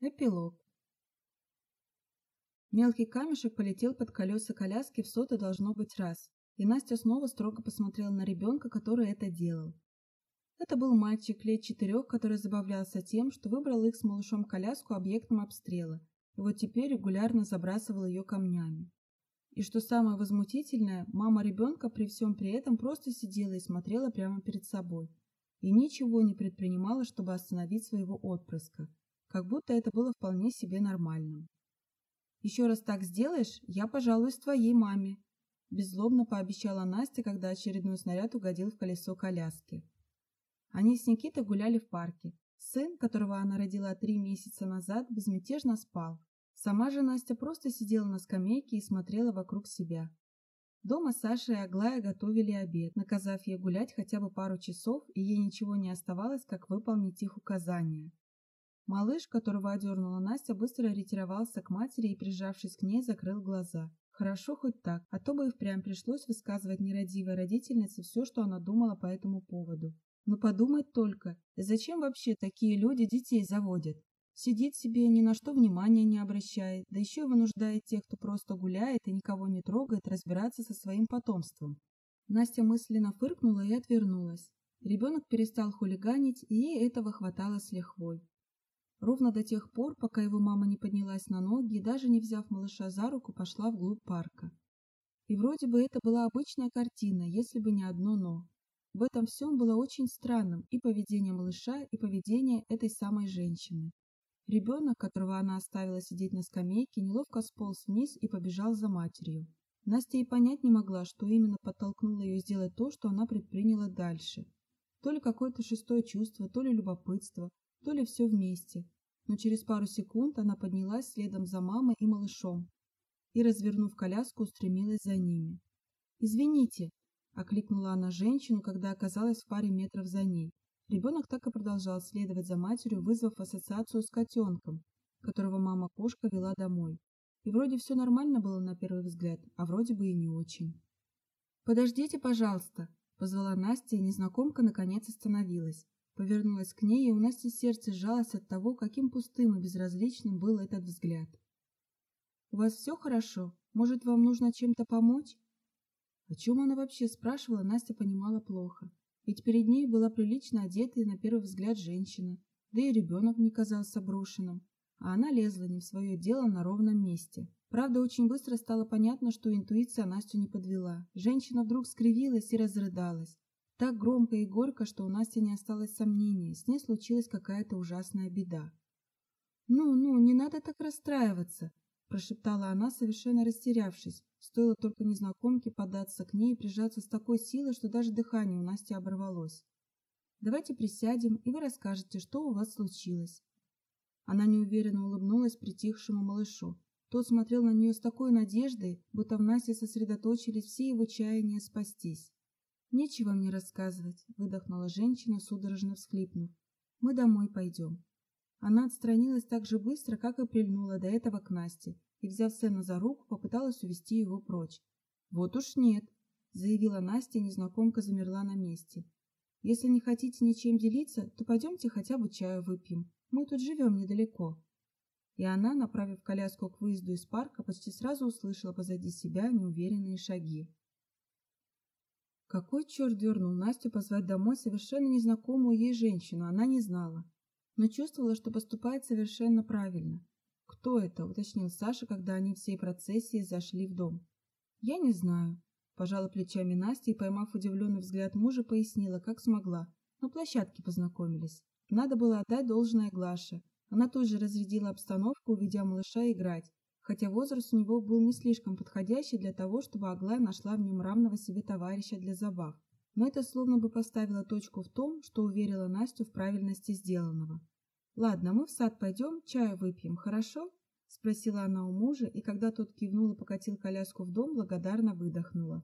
Эпилог. Мелкий камешек полетел под колеса коляски в сотый должно быть раз, и Настя снова строго посмотрела на ребенка, который это делал. Это был мальчик лет четырех, который забавлялся тем, что выбрал их с малышом коляску объектом обстрела, и вот теперь регулярно забрасывал ее камнями. И что самое возмутительное, мама ребенка при всем при этом просто сидела и смотрела прямо перед собой, и ничего не предпринимала, чтобы остановить своего отпрыска как будто это было вполне себе нормальным. «Еще раз так сделаешь, я пожалуюсь твоей маме», – беззлобно пообещала Настя, когда очередной снаряд угодил в колесо коляски. Они с Никитой гуляли в парке. Сын, которого она родила три месяца назад, безмятежно спал. Сама же Настя просто сидела на скамейке и смотрела вокруг себя. Дома Саша и Аглая готовили обед, наказав ей гулять хотя бы пару часов, и ей ничего не оставалось, как выполнить их указания. Малыш, которого одернула Настя, быстро ретировался к матери и, прижавшись к ней, закрыл глаза. Хорошо хоть так, а то бы и впрямь пришлось высказывать нерадивой родительнице все, что она думала по этому поводу. Но подумать только, зачем вообще такие люди детей заводят? Сидит себе, ни на что внимания не обращает, да еще и вынуждает тех, кто просто гуляет и никого не трогает, разбираться со своим потомством. Настя мысленно фыркнула и отвернулась. Ребенок перестал хулиганить, и ей этого хватало с лихвой. Ровно до тех пор, пока его мама не поднялась на ноги и даже не взяв малыша за руку, пошла вглубь парка. И вроде бы это была обычная картина, если бы не одно «но». В этом всем было очень странным и поведение малыша, и поведение этой самой женщины. Ребенок, которого она оставила сидеть на скамейке, неловко сполз вниз и побежал за матерью. Настя и понять не могла, что именно подтолкнуло ее сделать то, что она предприняла дальше. То ли какое-то шестое чувство, то ли любопытство, то ли все вместе. Но через пару секунд она поднялась следом за мамой и малышом и, развернув коляску, устремилась за ними. «Извините», – окликнула она женщину, когда оказалась в паре метров за ней. Ребенок так и продолжал следовать за матерью, вызвав ассоциацию с котенком, которого мама-кошка вела домой. И вроде все нормально было на первый взгляд, а вроде бы и не очень. «Подождите, пожалуйста», – позвала Настя, и незнакомка наконец остановилась. Повернулась к ней, и у Насти сердце сжалось от того, каким пустым и безразличным был этот взгляд. «У вас все хорошо? Может, вам нужно чем-то помочь?» О чем она вообще спрашивала, Настя понимала плохо. Ведь перед ней была прилично одетая на первый взгляд женщина, да и ребенок не казался брошенным, а она лезла не в свое дело на ровном месте. Правда, очень быстро стало понятно, что интуиция Настю не подвела. Женщина вдруг скривилась и разрыдалась. Так громко и горько, что у Насти не осталось сомнений, с ней случилась какая-то ужасная беда. «Ну-ну, не надо так расстраиваться», – прошептала она, совершенно растерявшись. Стоило только незнакомке податься к ней и прижаться с такой силой, что даже дыхание у Насти оборвалось. «Давайте присядем, и вы расскажете, что у вас случилось». Она неуверенно улыбнулась притихшему малышу. Тот смотрел на нее с такой надеждой, будто в Насте сосредоточились все его чаяния спастись. «Нечего мне рассказывать», — выдохнула женщина, судорожно всхлипнув. «Мы домой пойдем». Она отстранилась так же быстро, как и прильнула до этого к Насте, и, взяв сына за руку, попыталась увести его прочь. «Вот уж нет», — заявила Настя, незнакомка замерла на месте. «Если не хотите ничем делиться, то пойдемте хотя бы чаю выпьем. Мы тут живем недалеко». И она, направив коляску к выезду из парка, почти сразу услышала позади себя неуверенные шаги. Какой черт дернул Настю позвать домой совершенно незнакомую ей женщину, она не знала, но чувствовала, что поступает совершенно правильно. «Кто это?» – уточнил Саша, когда они всей процессией зашли в дом. «Я не знаю», – пожала плечами Настя и, поймав удивленный взгляд мужа, пояснила, как смогла. На площадке познакомились. Надо было отдать должное Глаше. Она тут же разрядила обстановку, уведя малыша играть, хотя возраст у него был не слишком подходящий для того, чтобы Аглая нашла в нем равного себе товарища для забав. Но это словно бы поставило точку в том, что уверило Настю в правильности сделанного. «Ладно, мы в сад пойдем, чаю выпьем, хорошо?» – спросила она у мужа, и когда тот кивнул и покатил коляску в дом, благодарно выдохнула.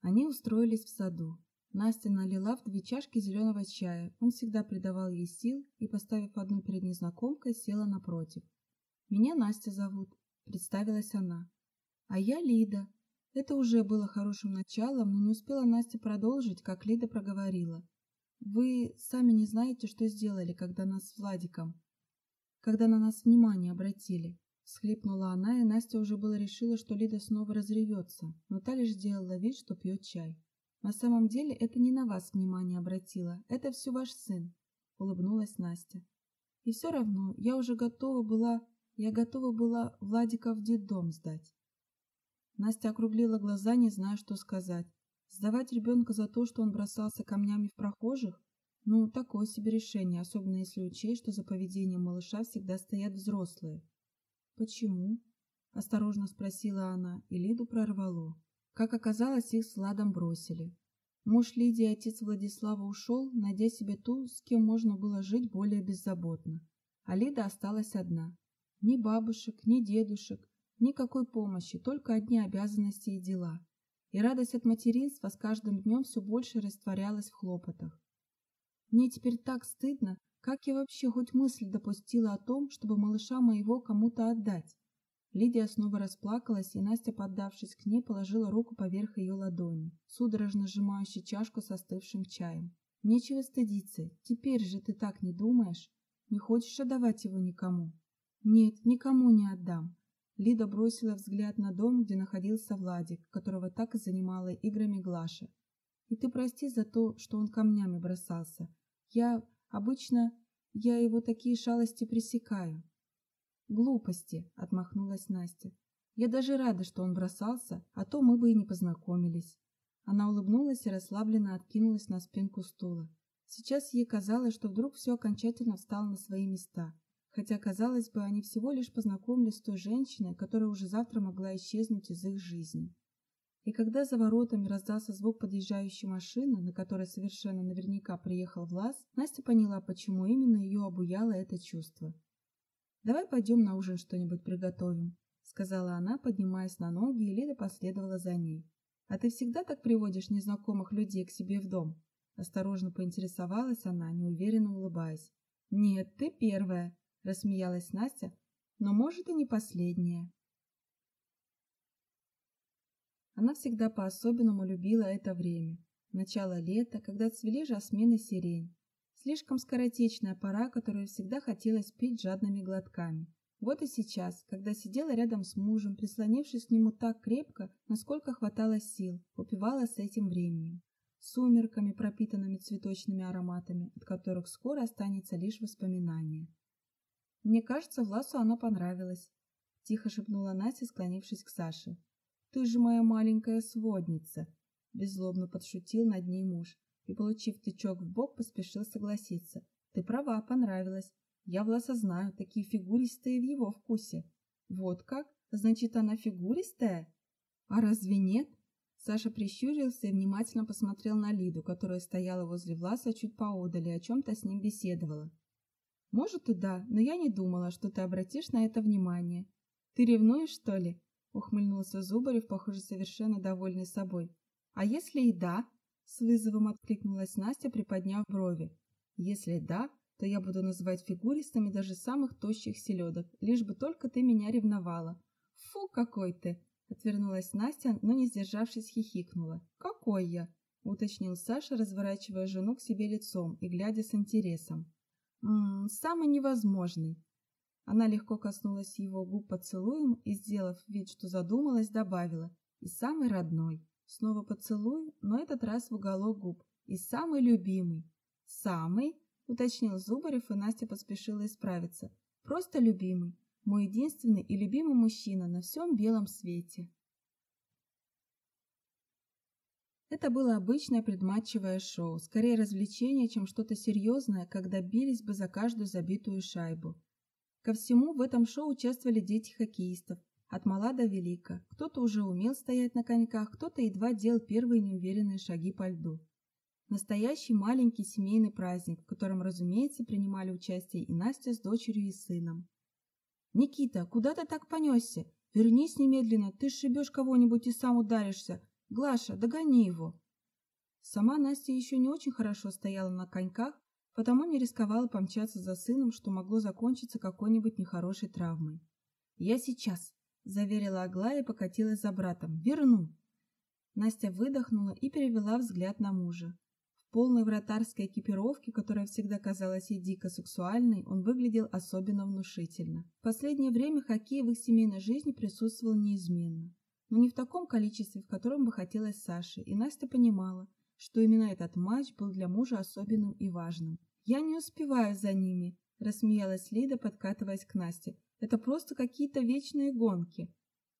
Они устроились в саду. Настя налила в две чашки зеленого чая, он всегда придавал ей сил, и, поставив одну перед незнакомкой, села напротив. «Меня Настя зовут», представилась она. А я Лида. Это уже было хорошим началом, но не успела Настя продолжить, как Лида проговорила. Вы сами не знаете, что сделали, когда нас с Владиком. когда на нас внимание обратили. Всхлипнула она, и Настя уже было решила, что Лида снова разревется, но та лишь сделала вид, что пьет чай. «На самом деле это не на вас внимание обратила, это все ваш сын», — улыбнулась Настя. «И все равно я уже готова была, я готова была Владика в детдом сдать». Настя округлила глаза, не зная, что сказать. Сдавать ребенка за то, что он бросался камнями в прохожих? Ну, такое себе решение, особенно если учесть, что за поведением малыша всегда стоят взрослые. «Почему?» – осторожно спросила она, и Лиду прорвало. Как оказалось, их с Ладом бросили. Муж Лидии отец Владислава ушел, найдя себе ту, с кем можно было жить более беззаботно. А Лида осталась одна. Ни бабушек, ни дедушек, никакой помощи, только одни обязанности и дела. И радость от материнства с каждым днем все больше растворялась в хлопотах. Мне теперь так стыдно, как я вообще хоть мысль допустила о том, чтобы малыша моего кому-то отдать? Лидия снова расплакалась, и Настя, поддавшись к ней, положила руку поверх ее ладони, судорожно сжимающей чашку с остывшим чаем. «Нечего стыдиться. Теперь же ты так не думаешь? Не хочешь отдавать его никому?» «Нет, никому не отдам». Лида бросила взгляд на дом, где находился Владик, которого так и занимала играми Глаша. «И ты прости за то, что он камнями бросался. Я Обычно я его такие шалости пресекаю. Глупости, отмахнулась Настя. Я даже рада, что он бросался, а то мы бы и не познакомились. Она улыбнулась и расслабленно откинулась на спинку стула. Сейчас ей казалось, что вдруг все окончательно встало на свои места, хотя, казалось бы, они всего лишь познакомились с той женщиной, которая уже завтра могла исчезнуть из их жизни. И когда за воротами раздался звук подъезжающей машины, на которой совершенно наверняка приехал Влас, Настя поняла, почему именно ее обуяло это чувство. «Давай пойдем на ужин что-нибудь приготовим», — сказала она, поднимаясь на ноги, и Лида последовала за ней. «А ты всегда так приводишь незнакомых людей к себе в дом?» Осторожно поинтересовалась она, неуверенно улыбаясь. «Нет, ты первая», — рассмеялась Настя, — «но, может, и не последняя». Она всегда по-особенному любила это время. Начало лета, когда цвели жасмин и сирень. Слишком скоротечная пора, которую всегда хотелось пить жадными глотками. Вот и сейчас, когда сидела рядом с мужем, прислонившись к нему так крепко, насколько хватало сил, упивала с этим временем. Сумерками, пропитанными цветочными ароматами, от которых скоро останется лишь воспоминание. «Мне кажется, Власу она понравилась», – тихо шепнула Настя, склонившись к Саше. «Ты же моя маленькая сводница!» Беззлобно подшутил над ней муж и, получив тычок в бок, поспешил согласиться. «Ты права, понравилось. Я Власа знаю, такие фигуристые в его вкусе». «Вот как? Значит, она фигуристая?» «А разве нет?» Саша прищурился и внимательно посмотрел на Лиду, которая стояла возле Власа чуть поодаль и о чем-то с ним беседовала. «Может и да, но я не думала, что ты обратишь на это внимание. Ты ревнуешь, что ли?» ухмыльнулся Зубарев, похоже, совершенно довольный собой. А если и да? С вызовом откликнулась Настя, приподняв брови. Если да, то я буду называть фигуристами даже самых тощих селедок, лишь бы только ты меня ревновала. Фу, какой ты! Отвернулась Настя, но не сдержавшись хихикнула. Какой я? уточнил Саша, разворачивая жену к себе лицом и глядя с интересом. «М -м, самый невозможный. Она легко коснулась его губ поцелуем и, сделав вид, что задумалась, добавила «И самый родной». Снова поцелуй, но этот раз в уголок губ. «И самый любимый». «Самый?» — уточнил Зубарев, и Настя поспешила исправиться. «Просто любимый. Мой единственный и любимый мужчина на всем белом свете». Это было обычное предматчевое шоу, скорее развлечение, чем что-то серьезное, когда бились бы за каждую забитую шайбу. Ко всему в этом шоу участвовали дети хоккеистов, от мала до велика. Кто-то уже умел стоять на коньках, кто-то едва делал первые неуверенные шаги по льду. Настоящий маленький семейный праздник, в котором, разумеется, принимали участие и Настя с дочерью и сыном. «Никита, куда ты так понесся? Вернись немедленно, ты сшибешь кого-нибудь и сам ударишься. Глаша, догони его!» Сама Настя еще не очень хорошо стояла на коньках, потому не рисковала помчаться за сыном, что могло закончиться какой-нибудь нехорошей травмой. «Я сейчас», — заверила Аглая и покатилась за братом. «Верну». Настя выдохнула и перевела взгляд на мужа. В полной вратарской экипировке, которая всегда казалась ей дико сексуальной, он выглядел особенно внушительно. В последнее время хоккей в их семейной жизни присутствовал неизменно. Но не в таком количестве, в котором бы хотелось Саше, и Настя понимала, что именно этот матч был для мужа особенным и важным. «Я не успеваю за ними», – рассмеялась Лида, подкатываясь к Насте. «Это просто какие-то вечные гонки».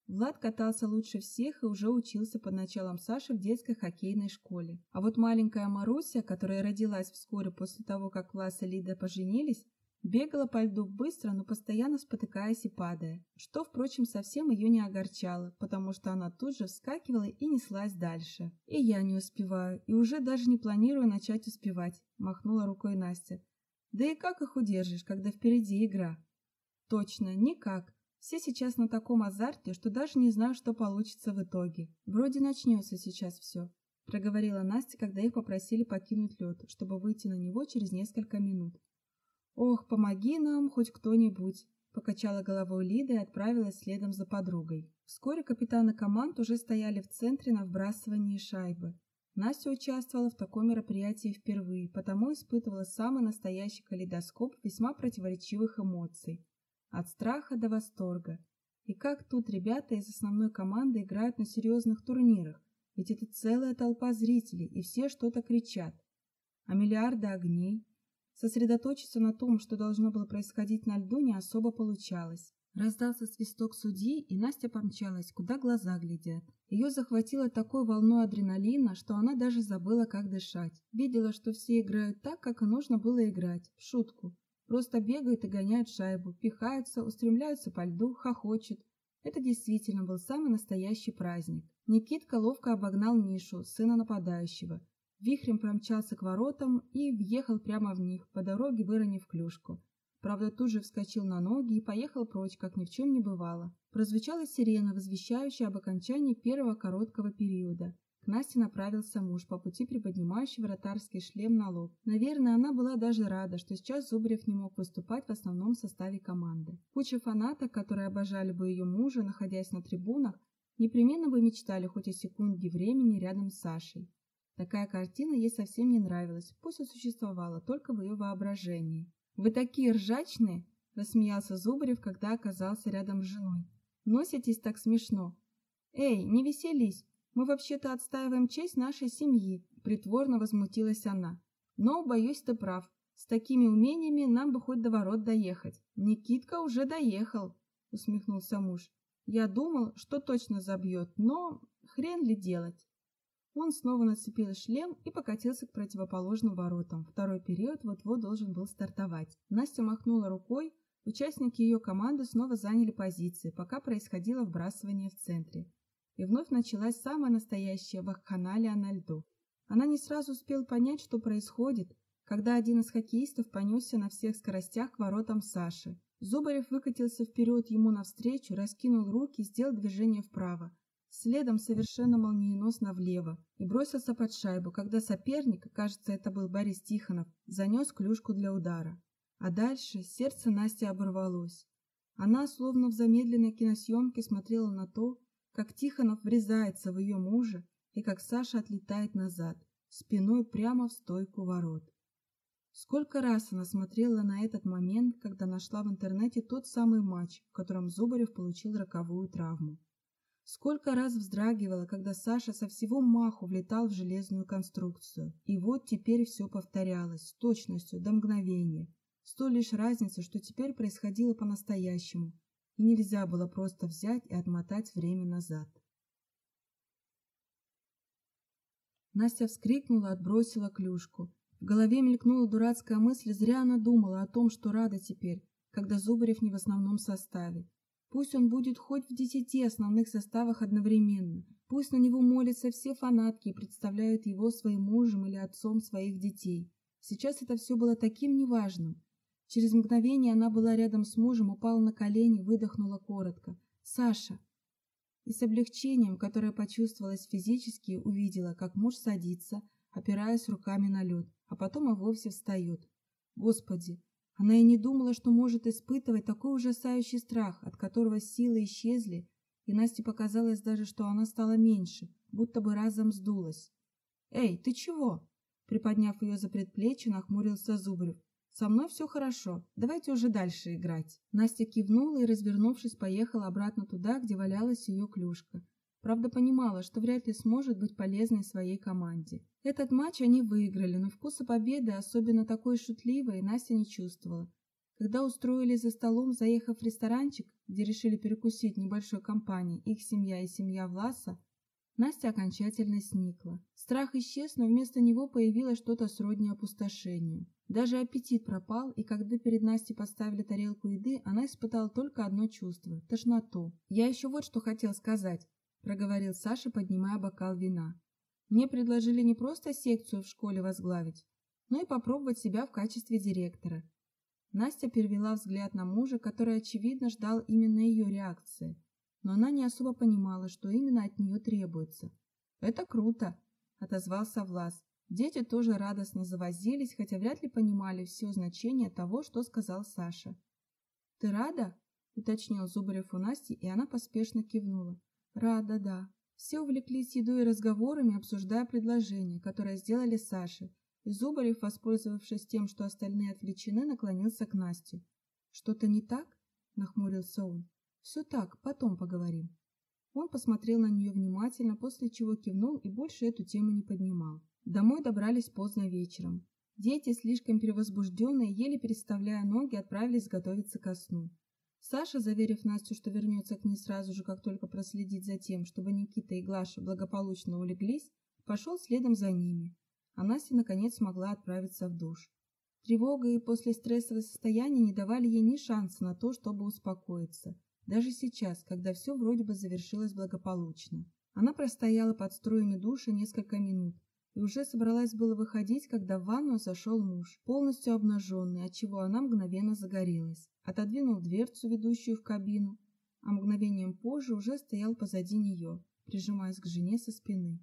Влад катался лучше всех и уже учился под началом Саши в детской хоккейной школе. А вот маленькая Маруся, которая родилась вскоре после того, как Влас и Лида поженились, бегала по льду быстро, но постоянно спотыкаясь и падая, что, впрочем, совсем ее не огорчало, потому что она тут же вскакивала и неслась дальше. «И я не успеваю, и уже даже не планирую начать успевать», – махнула рукой Настя. «Да и как их удержишь, когда впереди игра?» «Точно, никак. Все сейчас на таком азарте, что даже не знаю, что получится в итоге. Вроде начнется сейчас все, проговорила Настя, когда их попросили покинуть лед, чтобы выйти на него через несколько минут. Ох, помоги нам хоть кто-нибудь, покачала головой Лида и отправилась следом за подругой. Вскоре капитаны команд уже стояли в центре на вбрасывании шайбы. Настя участвовала в таком мероприятии впервые, потому испытывала самый настоящий калейдоскоп весьма противоречивых эмоций от страха до восторга. И как тут ребята из основной команды играют на серьезных турнирах, ведь это целая толпа зрителей, и все что-то кричат. А миллиарды огней. Сосредоточиться на том, что должно было происходить на льду, не особо получалось. Раздался свисток судьи, и Настя помчалась, куда глаза глядят. Ее захватило такой волной адреналина, что она даже забыла, как дышать. Видела, что все играют так, как и нужно было играть, в шутку. Просто бегают и гоняют шайбу, пихаются, устремляются по льду, хохочут. Это действительно был самый настоящий праздник. Никитка ловко обогнал Мишу, сына нападающего. Вихрем промчался к воротам и въехал прямо в них, по дороге выронив клюшку. Правда, тут же вскочил на ноги и поехал прочь, как ни в чем не бывало. Прозвучала сирена, возвещающая об окончании первого короткого периода. К Насте направился муж, по пути приподнимающий вратарский шлем на лоб. Наверное, она была даже рада, что сейчас Зубарев не мог выступать в основном составе команды. Куча фанаток, которые обожали бы ее мужа, находясь на трибунах, непременно бы мечтали хоть о секунде времени рядом с Сашей. Такая картина ей совсем не нравилась, пусть и существовала только в ее воображении. «Вы такие ржачные!» – рассмеялся Зубарев, когда оказался рядом с женой. «Носитесь так смешно!» «Эй, не веселись! Мы вообще-то отстаиваем честь нашей семьи, притворно возмутилась она. Но, боюсь, ты прав. С такими умениями нам бы хоть до ворот доехать. Никитка уже доехал, усмехнулся муж. Я думал, что точно забьет, но хрен ли делать. Он снова нацепил шлем и покатился к противоположным воротам. Второй период вот-вот должен был стартовать. Настя махнула рукой, участники ее команды снова заняли позиции, пока происходило вбрасывание в центре и вновь началась самая настоящая вакханалия на льду. Она не сразу успела понять, что происходит, когда один из хоккеистов понесся на всех скоростях к воротам Саши. Зубарев выкатился вперед ему навстречу, раскинул руки, сделал движение вправо, следом совершенно молниеносно влево и бросился под шайбу, когда соперник, кажется, это был Борис Тихонов, занес клюшку для удара. А дальше сердце Насти оборвалось. Она, словно в замедленной киносъемке, смотрела на то, как Тихонов врезается в ее мужа и как Саша отлетает назад, спиной прямо в стойку ворот. Сколько раз она смотрела на этот момент, когда нашла в интернете тот самый матч, в котором Зубарев получил роковую травму. Сколько раз вздрагивала, когда Саша со всего маху влетал в железную конструкцию. И вот теперь все повторялось, с точностью, до мгновения. С той лишь разницей, что теперь происходило по-настоящему, и нельзя было просто взять и отмотать время назад. Настя вскрикнула, отбросила клюшку. В голове мелькнула дурацкая мысль, зря она думала о том, что рада теперь, когда Зубарев не в основном составе. Пусть он будет хоть в десяти основных составах одновременно. Пусть на него молятся все фанатки и представляют его своим мужем или отцом своих детей. Сейчас это все было таким неважным. Через мгновение она была рядом с мужем, упала на колени, выдохнула коротко. «Саша!» И с облегчением, которое почувствовалось физически, увидела, как муж садится, опираясь руками на лед, а потом и вовсе встает. Господи! Она и не думала, что может испытывать такой ужасающий страх, от которого силы исчезли, и Насте показалось даже, что она стала меньше, будто бы разом сдулась. «Эй, ты чего?» Приподняв ее за предплечье, нахмурился Зубрев. «Со мной все хорошо. Давайте уже дальше играть». Настя кивнула и, развернувшись, поехала обратно туда, где валялась ее клюшка. Правда, понимала, что вряд ли сможет быть полезной своей команде. Этот матч они выиграли, но вкуса победы, особенно такой шутливой, Настя не чувствовала. Когда устроились за столом, заехав в ресторанчик, где решили перекусить небольшой компанией их семья и семья Власа, Настя окончательно сникла. Страх исчез, но вместо него появилось что-то сродни опустошению. Даже аппетит пропал, и когда перед Настей поставили тарелку еды, она испытала только одно чувство – тошноту. «Я еще вот что хотел сказать», – проговорил Саша, поднимая бокал вина. «Мне предложили не просто секцию в школе возглавить, но и попробовать себя в качестве директора». Настя перевела взгляд на мужа, который, очевидно, ждал именно ее реакции – но она не особо понимала, что именно от нее требуется. «Это круто!» – отозвался Влас. Дети тоже радостно завозились, хотя вряд ли понимали все значение того, что сказал Саша. «Ты рада?» – уточнил Зубарев у Насти, и она поспешно кивнула. «Рада, да». Все увлеклись едой и разговорами, обсуждая предложение, которое сделали Саше, и Зубарев, воспользовавшись тем, что остальные отвлечены, наклонился к Насте. «Что-то не так?» – нахмурился он. «Все так, потом поговорим». Он посмотрел на нее внимательно, после чего кивнул и больше эту тему не поднимал. Домой добрались поздно вечером. Дети, слишком перевозбужденные, еле переставляя ноги, отправились готовиться ко сну. Саша, заверив Настю, что вернется к ней сразу же, как только проследит за тем, чтобы Никита и Глаша благополучно улеглись, пошел следом за ними, а Настя наконец смогла отправиться в душ. Тревога и послестрессовое состояние не давали ей ни шанса на то, чтобы успокоиться. Даже сейчас, когда все вроде бы завершилось благополучно. Она простояла под струями душа несколько минут и уже собралась было выходить, когда в ванну зашел муж, полностью обнаженный, отчего она мгновенно загорелась. Отодвинул дверцу, ведущую в кабину, а мгновением позже уже стоял позади нее, прижимаясь к жене со спины.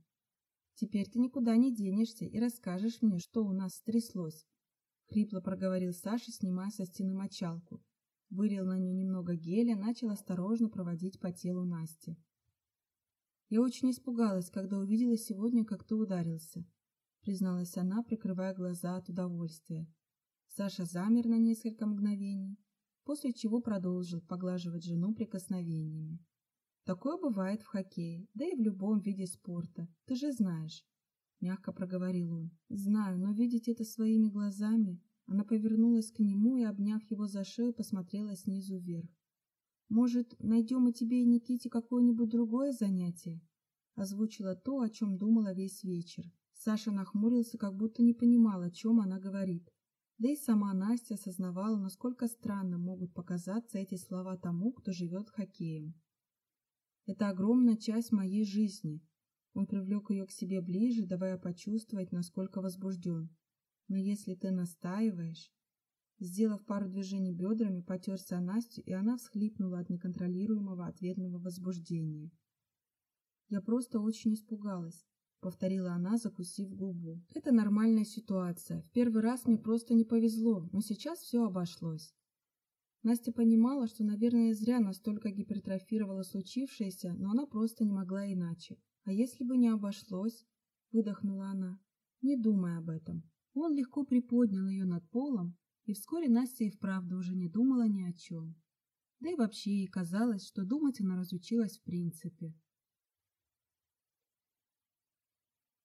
«Теперь ты никуда не денешься и расскажешь мне, что у нас стряслось», — хрипло проговорил Саша, снимая со стены мочалку вылил на нее немного геля, начал осторожно проводить по телу Насти. «Я очень испугалась, когда увидела сегодня, как ты ударился», призналась она, прикрывая глаза от удовольствия. Саша замер на несколько мгновений, после чего продолжил поглаживать жену прикосновениями. «Такое бывает в хоккее, да и в любом виде спорта, ты же знаешь», — мягко проговорил он. «Знаю, но видеть это своими глазами она повернулась к нему и, обняв его за шею, посмотрела снизу вверх. «Может, найдем и тебе и Никите какое-нибудь другое занятие?» Озвучила то, о чем думала весь вечер. Саша нахмурился, как будто не понимал, о чем она говорит. Да и сама Настя осознавала, насколько странно могут показаться эти слова тому, кто живет хоккеем. «Это огромная часть моей жизни». Он привлек ее к себе ближе, давая почувствовать, насколько возбужден. Но если ты настаиваешь... Сделав пару движений бедрами, потерся о Настю, и она всхлипнула от неконтролируемого ответного возбуждения. «Я просто очень испугалась», — повторила она, закусив губу. «Это нормальная ситуация. В первый раз мне просто не повезло, но сейчас все обошлось». Настя понимала, что, наверное, зря настолько гипертрофировала случившееся, но она просто не могла иначе. «А если бы не обошлось?» — выдохнула она, не думая об этом. Он легко приподнял ее над полом, и вскоре Настя и вправду уже не думала ни о чем. Да и вообще ей казалось, что думать она разучилась в принципе.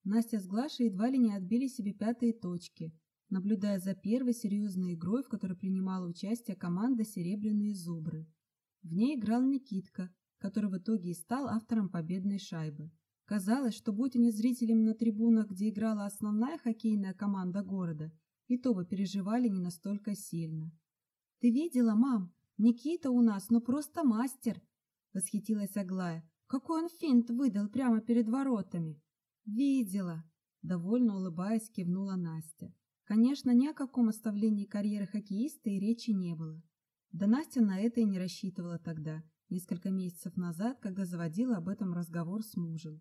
Настя с Глашей едва ли не отбили себе пятые точки, наблюдая за первой серьезной игрой, в которой принимала участие команда «Серебряные зубры». В ней играл Никитка, который в итоге и стал автором победной шайбы. Казалось, что будь они зрителями на трибунах, где играла основная хоккейная команда города, и то бы переживали не настолько сильно. «Ты видела, мам? Никита у нас, ну просто мастер!» — восхитилась Аглая. «Какой он финт выдал прямо перед воротами!» «Видела!» — довольно улыбаясь, кивнула Настя. Конечно, ни о каком оставлении карьеры хоккеиста и речи не было. Да Настя на это и не рассчитывала тогда, несколько месяцев назад, когда заводила об этом разговор с мужем.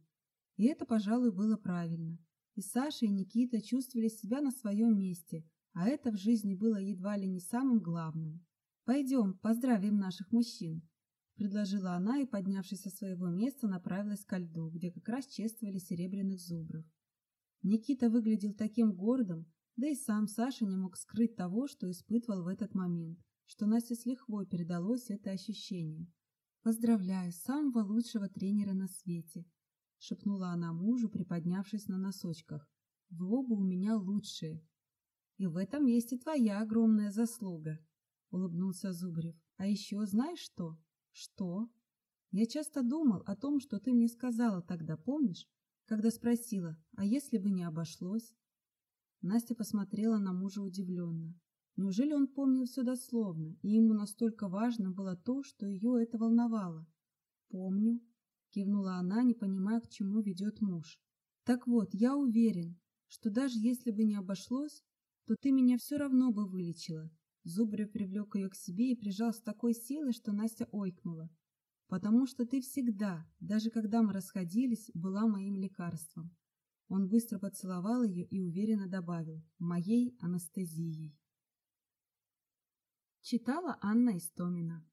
И это, пожалуй, было правильно. И Саша, и Никита чувствовали себя на своем месте, а это в жизни было едва ли не самым главным. «Пойдем, поздравим наших мужчин», — предложила она и, поднявшись со своего места, направилась ко льду, где как раз чествовали серебряных зубров. Никита выглядел таким гордым, да и сам Саша не мог скрыть того, что испытывал в этот момент, что Насте с лихвой передалось это ощущение. «Поздравляю, самого лучшего тренера на свете!» — шепнула она мужу, приподнявшись на носочках. «Вы оба у меня лучшие!» «И в этом есть и твоя огромная заслуга!» — улыбнулся Зубрев. «А еще знаешь что?» «Что?» «Я часто думал о том, что ты мне сказала тогда, помнишь? Когда спросила, а если бы не обошлось?» Настя посмотрела на мужа удивленно. Неужели он помнил все дословно, и ему настолько важно было то, что ее это волновало? «Помню», — кивнула она, не понимая, к чему ведет муж. «Так вот, я уверен, что даже если бы не обошлось, то ты меня все равно бы вылечила». Зубрев привлек ее к себе и прижал с такой силой, что Настя ойкнула. «Потому что ты всегда, даже когда мы расходились, была моим лекарством. Он быстро поцеловал ее и уверенно добавил «моей анестезией». Читала Анна Истомина